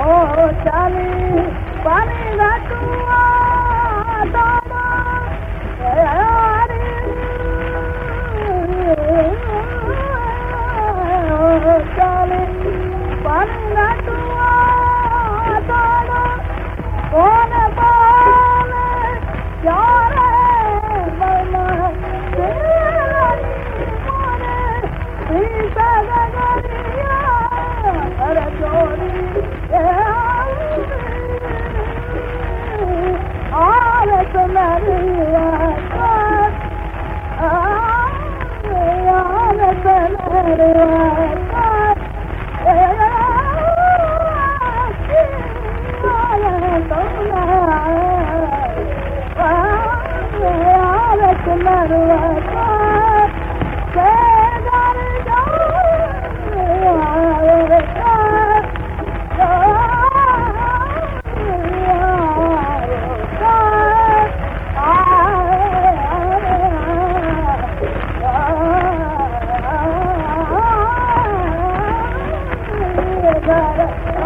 हल चन रे Yeah.